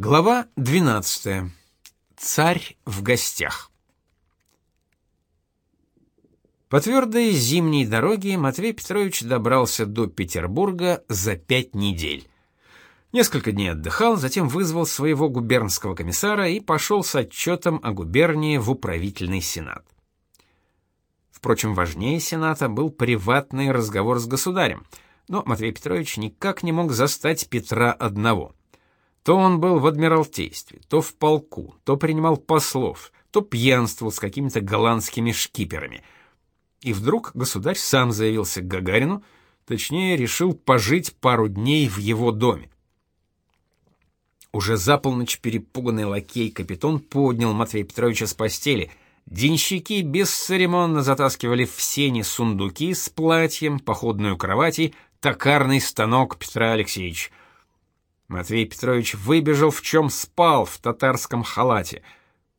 Глава 12. Царь в гостях. По твердой зимней дороге Матвей Петрович добрался до Петербурга за пять недель. Несколько дней отдыхал, затем вызвал своего губернского комиссара и пошел с отчетом о губернии в управительный сенат. Впрочем, важнее сената был приватный разговор с государем, но Матвей Петрович никак не мог застать Петра одного — то он был в адмиралтействе, то в полку, то принимал послов, то пьянствовал с какими-то голландскими шкиперами. И вдруг государь сам заявился к Гагарину, точнее, решил пожить пару дней в его доме. Уже за полночь перепуганный лакей-капитан поднял Матвея Петровича с постели. Денщики бесцеремонно затаскивали в сени сундуки с платьем, походную кровать и токарный станок Петра Алексеевича. Матвей Петрович выбежал в чем спал, в татарском халате.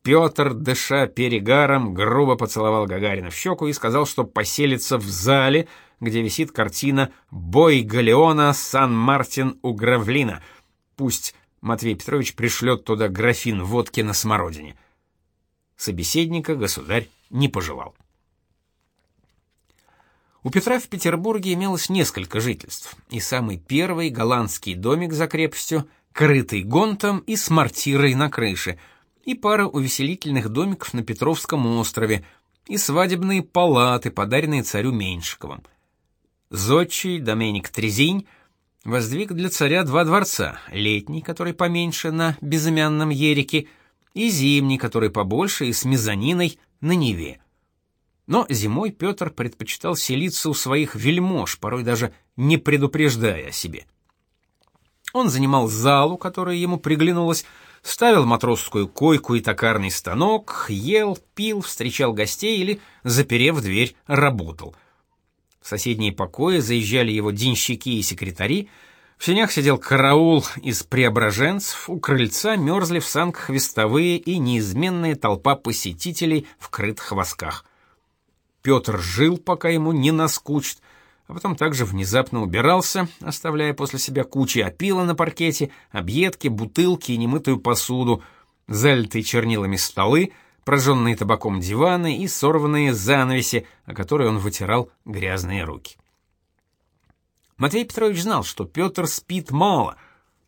Петр, дыша перегаром, грубо поцеловал Гагарина в щеку и сказал, что поселится в зале, где висит картина «Бой Галеона Сан-Мартин у Гравлина». Пусть Матвей Петрович пришлет туда графин водки на смородине. Собеседника государь не пожелал. У Петра в Петербурге имелось несколько жительств, и самый первый голландский домик за крепостью, крытый гонтом и с мортирой на крыше, и пара увеселительных домиков на Петровском острове, и свадебные палаты, подаренные царю Меньшиковым. Зодчий Доменик Трезинь воздвиг для царя два дворца: летний, который поменьше на безымянном Ерике, и зимний, который побольше и с мезониной на Неве. Но зимой Петр предпочитал селиться у своих вельмож, порой даже не предупреждая о себе. Он занимал залу, которая ему приглянулась, ставил матросскую койку и токарный станок, ел, пил, встречал гостей или, заперев дверь, работал. В соседние покои заезжали его денщики и секретари, в сенях сидел караул из преображенцев, у крыльца мерзли в санках вестовые и неизменная толпа посетителей в крытых восках. Петр жил, пока ему не наскучит, а потом также внезапно убирался, оставляя после себя кучи опила на паркете, объедки, бутылки и немытую посуду, залитые чернилами столы, прожженные табаком диваны и сорванные занавеси, о которые он вытирал грязные руки. Матвей Петрович знал, что Петр спит мало,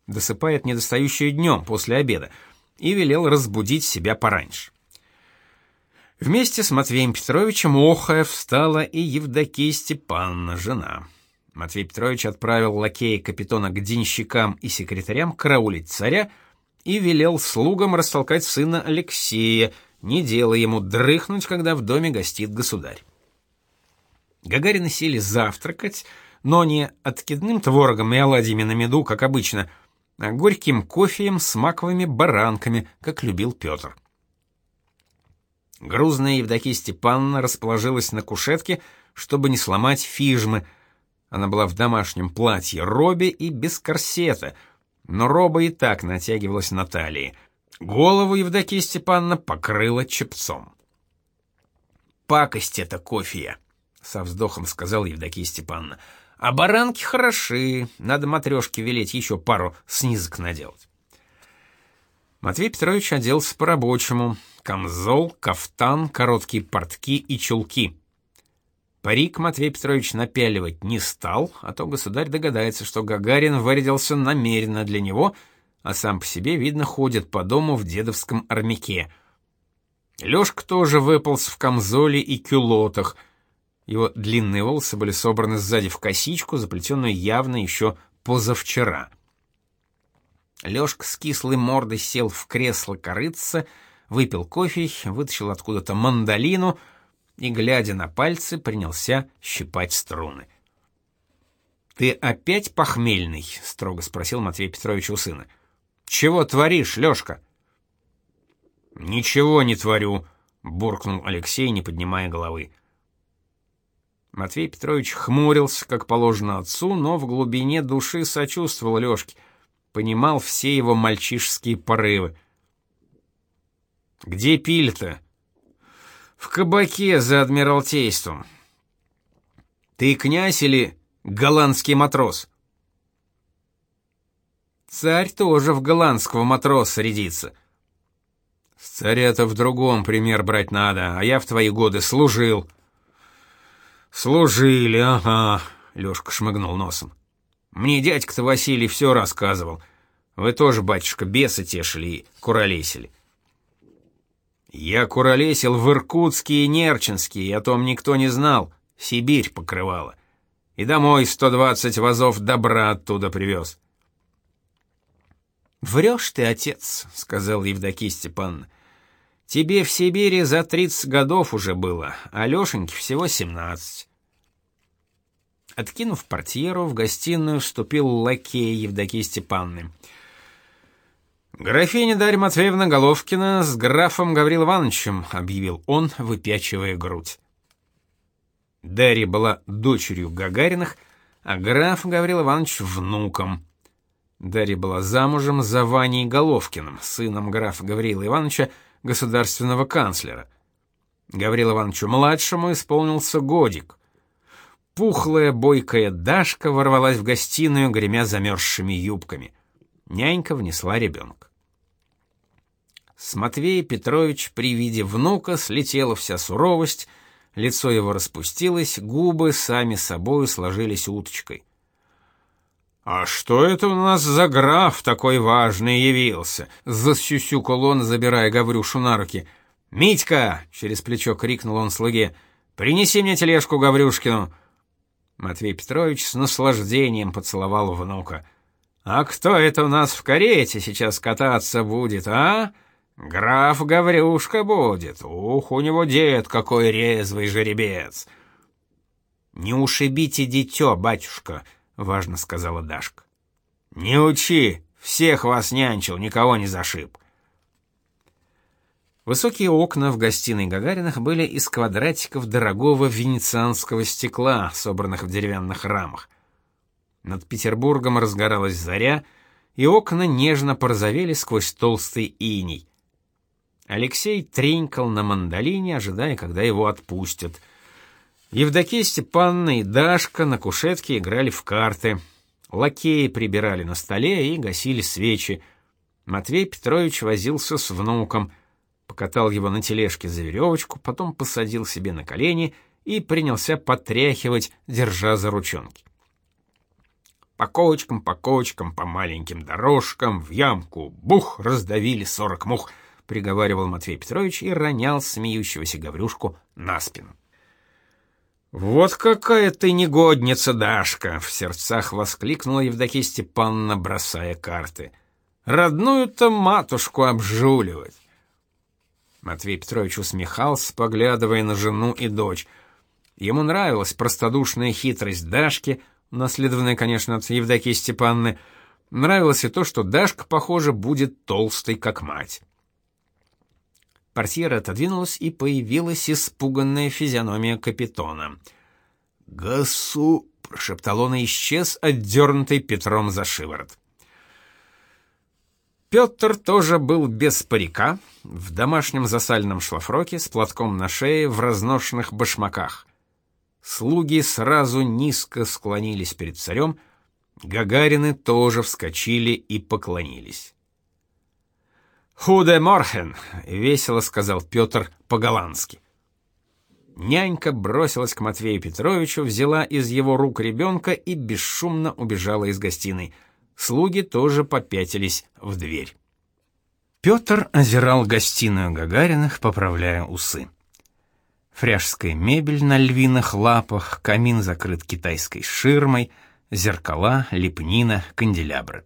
досыпает недостающее днем после обеда, и велел разбудить себя пораньше. Вместе с Матвеем Петровичем охая встала и Евдокия Степановна, жена. Матвей Петрович отправил лакея капитана к денщикам и секретарям караулить царя и велел слугам растолкать сына Алексея, не делая ему дрыхнуть, когда в доме гостит государь. Гагарины сели завтракать, но не откидным творогом и оладьями на меду, как обычно, а горьким кофеем с маковыми баранками, как любил Петр. Грузная Евдокия Степановна расположилась на кушетке, чтобы не сломать фижмы. Она была в домашнем платье робе и без корсета, но роба и так натягивалась на талии. Голову Евдокия Степановна покрыла чепцом. «Пакость это кофе», — со вздохом сказал Евдокия Степановна. «А баранки хороши, надо матрешке велеть еще пару снизок наделать». Матвей Петрович оделся по-рабочему. Камзол, кафтан, короткие портки и чулки. Парик Матвей Петрович напяливать не стал, а то государь догадается, что Гагарин вырядился намеренно для него, а сам по себе, видно, ходит по дому в дедовском армяке. Лёшка тоже выполз в камзоле и кюлотах. Его длинные волосы были собраны сзади в косичку, заплетенную явно еще позавчера. Лёшка с кислой мордой сел в кресло корыца, выпил кофе, вытащил откуда-то мандолину и, глядя на пальцы, принялся щипать струны. «Ты опять похмельный?» — строго спросил Матвей Петрович у сына. «Чего творишь, Лёшка?» «Ничего не творю», — буркнул Алексей, не поднимая головы. Матвей Петрович хмурился, как положено отцу, но в глубине души сочувствовал Лёшке — понимал все его мальчишеские порывы. «Где пиль-то?» «В кабаке за Адмиралтейством». «Ты князь или голландский матрос?» Царь тоже в голландского матроса рядится. С царя-то в другом пример брать надо, а я в твои годы служил. Служили, ага, Лёшка шмыгнул носом. Мне дядька-то Василий все рассказывал. Вы тоже, батюшка, бесы тешили и куролесили. Я куролесил в Иркутске и Нерчинске, и о том никто не знал. Сибирь покрывала. И домой сто двадцать вазов добра оттуда привез. «Врешь ты, отец», — сказал Евдокия Степановна. «Тебе в Сибири за тридцать годов уже было, а Лешеньке всего семнадцать». Откинув портьеру, в гостиную вступил лакей Евдокии Степановны. «Графиня Дарья Матвеевна Головкина с графом Гаврил Ивановичем», — объявил он, выпячивая грудь. Дарья была дочерью Гагариных, а граф Гаврил Иванович — внуком. Дарья была замужем за Ваней Головкиным, сыном графа Гаврила Ивановича, государственного канцлера. Гаврилу Ивановичу-младшему исполнился годик. Пухлая, бойкая Дашка ворвалась в гостиную, гремя замерзшими юбками. Нянька внесла ребенка. С Матвея Петрович при виде внука слетела вся суровость, лицо его распустилось, губы сами собою сложились уточкой. «А что это у нас за граф такой важный явился?» — засюсюкал он, забирая Гаврюшу на руки. «Митька!» — через плечо крикнул он слуге. «Принеси мне тележку Гаврюшкину!» Матвей Петрович с наслаждением поцеловал внука. «А кто это у нас в карете сейчас кататься будет, а? Граф Гаврюшка будет. Ух, у него дед какой резвый жеребец!» «Не ушибите дитё, батюшка!» — важно сказала Дашка. «Не учи! Всех вас нянчил, никого не зашиб!» Высокие окна в гостиной Гагариных были из квадратиков дорогого венецианского стекла, собранных в деревянных рамах. Над Петербургом разгоралась заря, и окна нежно порозовели сквозь толстый иней. Алексей тренькал на мандолине, ожидая, когда его отпустят — Евдокия Степановна и Дашка на кушетке играли в карты. Лакеи прибирали на столе и гасили свечи. Матвей Петрович возился с внуком, покатал его на тележке за веревочку, потом посадил себе на колени и принялся потряхивать, держа за ручонки. По кочкам, по кочкам, по маленьким дорожкам, в ямку, бух, раздавили сорок мух, приговаривал Матвей Петрович и ронял смеющегося Гаврюшку на спину. «Вот какая ты негодница, Дашка!» — в сердцах воскликнула Евдокия Степановна, бросая карты. «Родную-то матушку обжуливать!» Матвей Петрович усмехался, поглядывая на жену и дочь. Ему нравилась простодушная хитрость Дашки, наследованная, конечно, от Евдокии Степановны. Нравилось и то, что Дашка, похоже, будет толстой, как мать. Портьера отодвинулась, и появилась испуганная физиономия капитона. «Гасу!» — прошептал он и исчез, отдернутый Петром за шиворот. Петр тоже был без парика, в домашнем засальном шлафроке, с платком на шее, в разношенных башмаках. Слуги сразу низко склонились перед царем, Гагарины тоже вскочили и поклонились. «Худе морхен!» — весело сказал Петр по-голландски. Нянька бросилась к Матвею Петровичу, взяла из его рук ребенка и бесшумно убежала из гостиной. Слуги тоже попятились в дверь. Петр озирал гостиную Гагариных, поправляя усы. Фряжская мебель на львиных лапах, камин закрыт китайской ширмой, зеркала, лепнина, канделябры.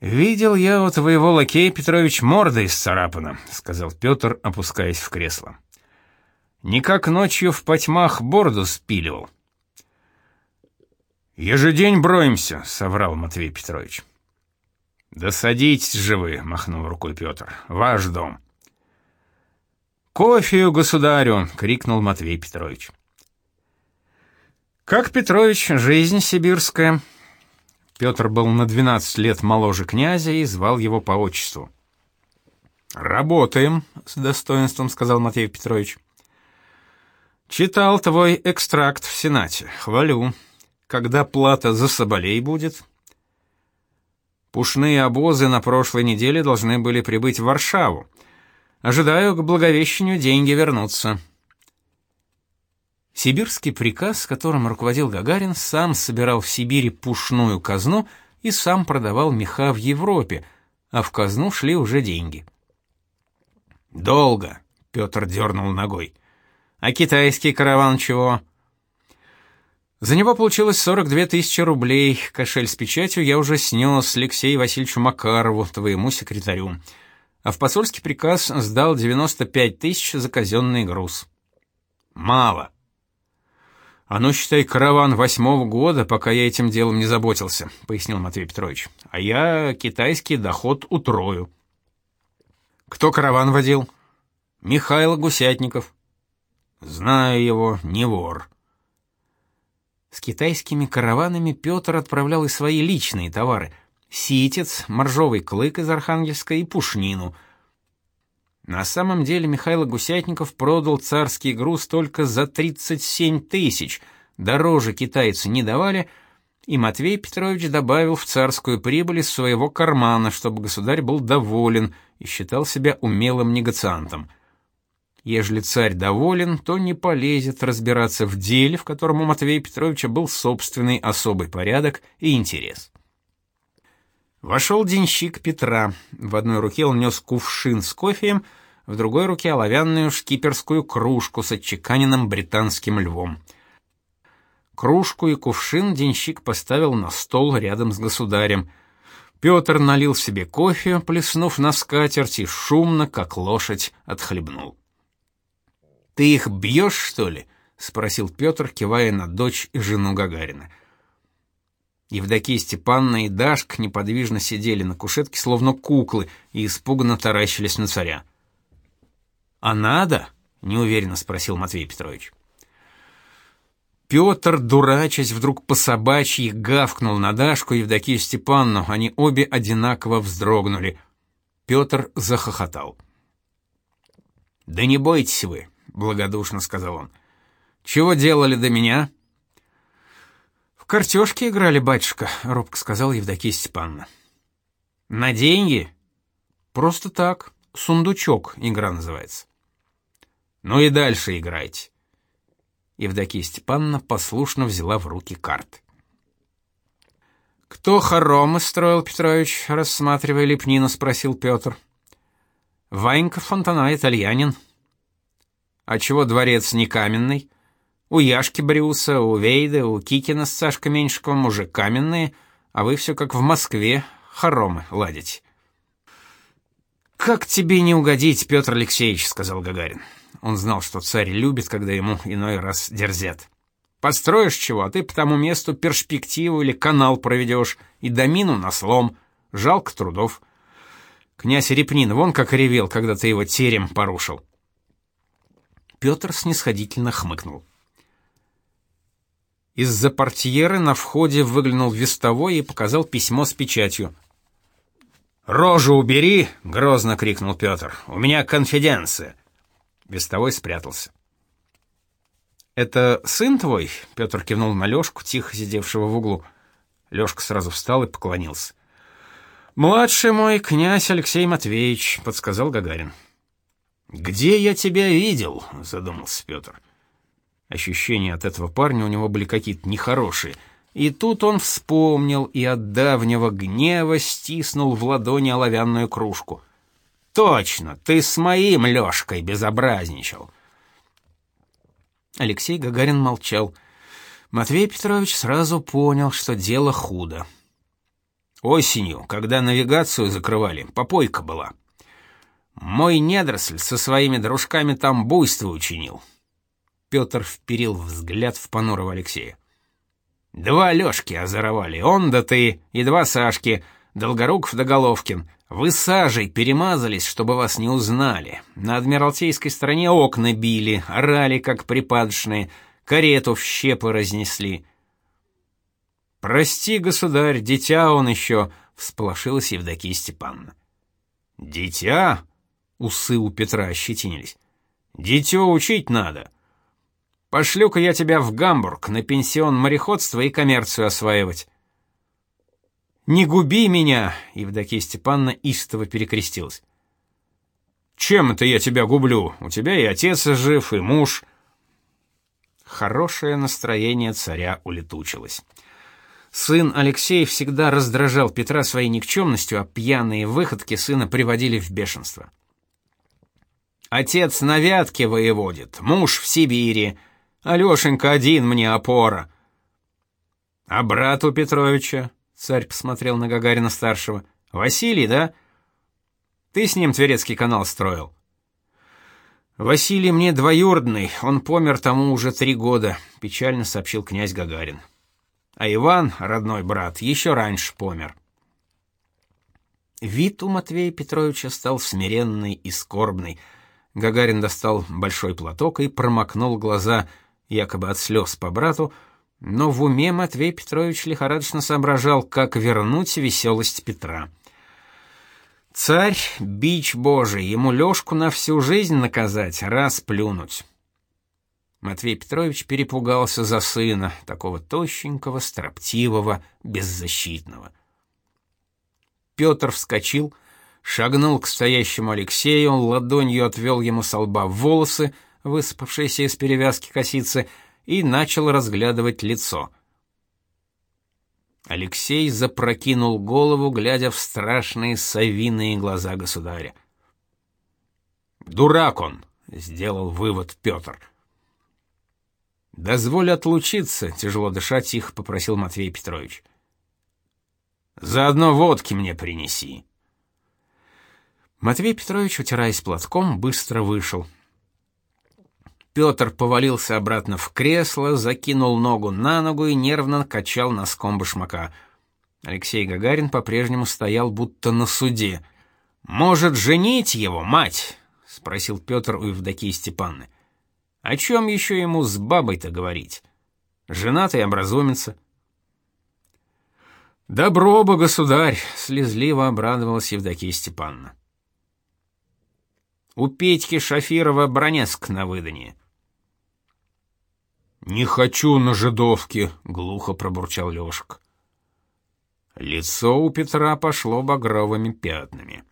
«Видел я у твоего лакея, Петрович, морда исцарапана», — сказал Петр, опускаясь в кресло. «Никак ночью в потьмах бороду спиливал». «Ежедень броемся», — соврал Матвей Петрович. «Да садитесь же вы», — махнул рукой Петр, — «ваш дом». «Кофею, государю!» — крикнул Матвей Петрович. «Как Петрович, жизнь сибирская?» Петр был на 12 лет моложе князя и звал его по отчеству. «Работаем», — с достоинством сказал Матвей Петрович. «Читал твой экстракт в Сенате. Хвалю. Когда плата за соболей будет?» Пушные обозы на прошлой неделе должны были прибыть в Варшаву. Ожидаю к Благовещению деньги вернутся. Сибирский приказ, которым руководил Гагарин, сам собирал в Сибири пушную казну и сам продавал меха в Европе, а в казну шли уже деньги. Долго, Петр дернул ногой. А китайский караван чего? За него получилось 42 тысячи рублей. Кошель с печатью я уже снес Алексею Васильевичу Макарову, твоему секретарю. А в посольский приказ сдал 95 тысяч за казенный груз. Мало. А ну, считай, караван восьмого года, пока я этим делом не заботился, пояснил Матвей Петрович. А я китайский доход утрою. Кто караван водил? Михаил Гусятников. Знаю его, не вор. С китайскими караванами Петр отправлял и свои личные товары: ситец, моржовый клык из Архангельска и пушнину. На самом деле Михаил Гусятников продал царский груз только за 37 тысяч, дороже китайцы не давали, и Матвей Петрович добавил в царскую прибыль из своего кармана, чтобы государь был доволен и считал себя умелым негациантом. Ежели царь доволен, то не полезет разбираться в деле, в котором у Матвея Петровича был собственный особый порядок и интерес. Вошел денщик Петра. В одной руке он нес кувшин с кофеем, в другой руке оловянную шкиперскую кружку с отчеканенным британским львом. Кружку и кувшин денщик поставил на стол рядом с государем. Петр налил себе кофе, плеснув на скатерть и шумно, как лошадь, отхлебнул. Ты их бьешь, что ли? спросил Петр, кивая на дочь и жену Гагарина. Евдокия Степанна и Дашка неподвижно сидели на кушетке, словно куклы, и испуганно таращились на царя. «А надо?» — неуверенно спросил Матвей Петрович. Петр, дурачась, вдруг по собачьи гавкнул на Дашку и Евдокию Степанну, они обе одинаково вздрогнули. Петр захохотал. «Да не бойтесь вы, благодушно сказал он. Чего делали до меня? Картежки играли, батюшка, робко сказал Евдокия Степановна. На деньги? Просто так, сундучок игра называется. Ну и дальше играйте. Евдокия Степановна послушно взяла в руки карты. «Кто хоромы строил, Петрович?» — рассматривая лепнину, спросил Петр. «Ванька Фонтана, итальянин», а чего дворец не каменный? У Яшки Брюса, у Вейда, у Кикина с Сашкой Меньшиковым уже каменные, а вы все как в Москве, хоромы ладите. «Как тебе не угодить, Петр Алексеевич?» — сказал Гагарин. Он знал, что царь любит, когда ему иной раз дерзят. «Построишь чего, а ты по тому месту перспективу или канал проведешь, и домину на слом. Жалко трудов. Князь Репнин вон как ревел, когда ты его терем порушил. Петр снисходительно хмыкнул. Из-за портьеры на входе выглянул вестовой и показал письмо с печатью. «Рожу убери!» — грозно крикнул Петр. «У меня конфиденция!» Вестовой спрятался. «Это сын твой?» — Петр кивнул на Лёшку, тихо сидевшего в углу. Лёшка сразу встал и поклонился. «Младший мой князь Алексей Матвеевич», — подсказал Гагарин. «Где я тебя видел?» — задумался Петр. Ощущения от этого парня у него были какие-то нехорошие. И тут он вспомнил и от давнего гнева стиснул в ладони оловянную кружку. «Точно, ты с моим Лёшкой безобразничал!» Алексей Гагарин молчал. Матвей Петрович сразу понял, что дело худо. Осенью, когда навигацию закрывали, попойка была. Мой недоросль со своими дружками там буйство учинил. Петр вперил взгляд в понурого Алексея. Два Лёшки озоровали, он да ты, и два Сашки, Долгоруков да Головкин. Вы сажей перемазались, чтобы вас не узнали. На Адмиралтейской стороне окна били, орали, как припадочные, карету в щепы разнесли. «Прости, государь, дитя он еще», — всполошилась Евдокия Степановна. «Дитя?» Усы у Петра ощетинились. «Дитё учить надо. Пошлю-ка я тебя в Гамбург на пенсион мореходства и коммерцию осваивать». Не губи меня, Евдокия Степановна истово перекрестилась. Чем это я тебя гублю? У тебя и отец жив, и муж. Хорошее настроение царя улетучилось. Сын Алексей всегда раздражал Петра своей никчемностью, а пьяные выходки сына приводили в бешенство. Отец на Вятке воеводит, муж в Сибири, Алешенька один мне опора. А брат у Петровича, царь посмотрел на Гагарина-старшего, Василий, да? Ты с ним Тверецкий канал строил. Василий мне двоюродный, он помер тому уже три года, печально сообщил князь Гагарин. А Иван, родной брат, еще раньше помер. Вид у Матвея Петровича стал смиренный и скорбный. Гагарин достал большой платок и промокнул глаза, якобы от слез по брату, но в уме Матвей Петрович лихорадочно соображал, как вернуть веселость Петра. Царь — бич божий, ему Лёшку на всю жизнь наказать, раз плюнуть. Матвей Петрович перепугался за сына, такого тощенького, строптивого, беззащитного. Петр вскочил, шагнул к стоящему Алексею, ладонью отвел ему с лба волосы, высыпавшиеся из перевязки косицы, и начал разглядывать лицо. Алексей запрокинул голову, глядя в страшные совиные глаза государя. «Дурак он!» — сделал вывод Петр. «Дозволь отлучиться», — тяжело дыша, тихо попросил Матвей Петрович. «Заодно водки мне принеси». Матвей Петрович, утираясь платком, быстро вышел. Петр повалился обратно в кресло, закинул ногу на ногу и нервно качал носком башмака. Алексей Гагарин по-прежнему стоял будто на суде. «Может, женить его, мать?» — спросил Петр у Евдокии Степанны. «О чем еще ему с бабой-то говорить? Женатый образумится». «Добро бы, государь!» — слезливо обрадовалась Евдокия Степанна. «У Петьки Шафирова бронеск на выданье». «Не хочу на жидовке», — глухо пробурчал Лёшек. Лицо у Петра пошло багровыми пятнами.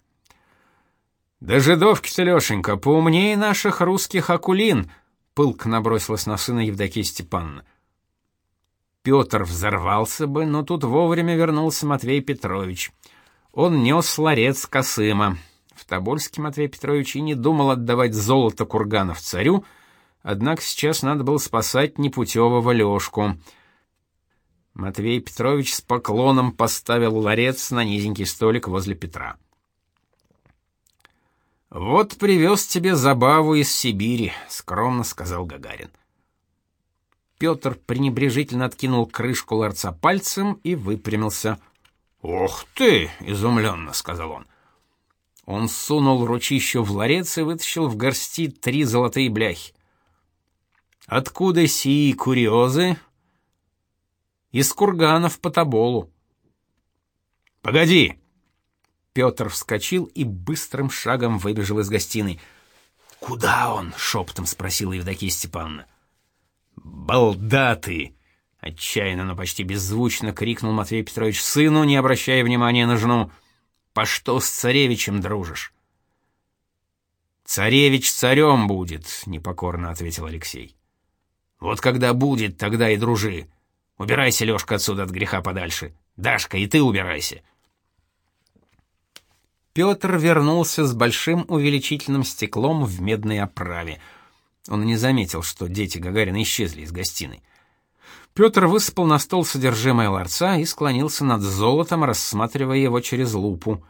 «Да жидовки-то, Лёшенька, поумнее наших русских акулин», — пылко набросилась на сына Евдокия Степановна. Петр взорвался бы, но тут вовремя вернулся Матвей Петрович. Он нес ларец Косыма. В Тобольске Матвей Петрович и не думал отдавать золото курганов царю, — Однако сейчас надо было спасать непутевого Лёшку. Матвей Петрович с поклоном поставил ларец на низенький столик возле Петра. «Вот привез тебе забаву из Сибири», — скромно сказал Гагарин. Петр пренебрежительно откинул крышку ларца пальцем и выпрямился. «Ох ты!» — изумленно сказал он. Он сунул ручищу в ларец и вытащил в горсти три золотые бляхи. Откуда сии курьезы? Из курганов по Тоболу. Погоди. Петр вскочил и быстрым шагом выбежал из гостиной. Куда он? шепотом спросила Евдокия Степановна. Балда ты! отчаянно, но почти беззвучно крикнул Матвей Петрович сыну, не обращая внимания на жену. По что с царевичем дружишь? Царевич царем будет, непокорно ответил Алексей. Вот когда будет, тогда и дружи. Убирайся, Лёшка, отсюда от греха подальше. Дашка, и ты убирайся. Пётр вернулся с большим увеличительным стеклом в медной оправе. Он не заметил, что дети Гагарина исчезли из гостиной. Пётр высыпал на стол содержимое ларца и склонился над золотом, рассматривая его через лупу.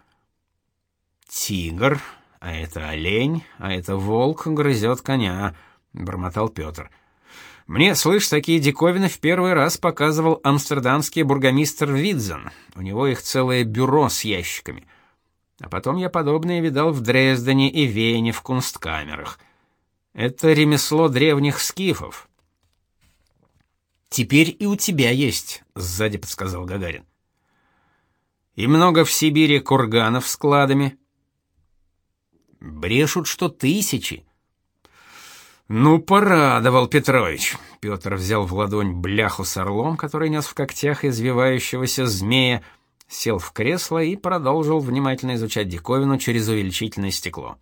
«Тигр, а это олень, а это волк грызет коня», — бормотал Пётр. Мне, слышь, такие диковины в первый раз показывал амстердамский бургомистр Видзен. У него их целое бюро с ящиками. А потом я подобное видал в Дрездене и Вене в кунсткамерах. Это ремесло древних скифов. Теперь и у тебя есть, сзади подсказал Гагарин. И много в Сибири курганов с кладами. Брешут, что тысячи. Ну, порадовал Петрович. Петр взял в ладонь бляху с орлом, который нес в когтях извивающегося змея, сел в кресло и продолжил внимательно изучать диковину через увеличительное стекло.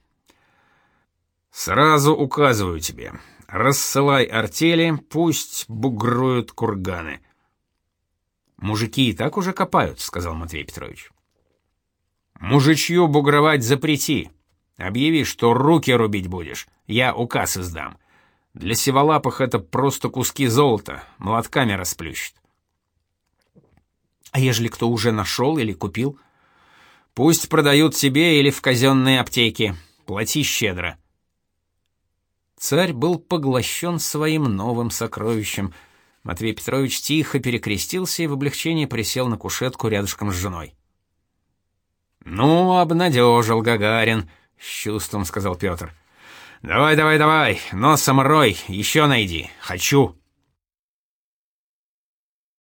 Сразу указываю тебе, рассылай артели, пусть бугруют курганы. Мужики и так уже копают, сказал Матвей Петрович. Мужичью бугровать запрети. Объяви, что руки рубить будешь. Я указ издам. Для сиволапых это просто куски золота, молотками расплющит. А ежели кто уже нашел или купил? Пусть продают себе или в казенные аптеки. Плати щедро. Царь был поглощен своим новым сокровищем. Матвей Петрович тихо перекрестился и в облегчении присел на кушетку рядышком с женой. «Ну, обнадежил Гагарин», — с чувством сказал Петр. «Давай, давай, давай, носом рой, еще найди, хочу».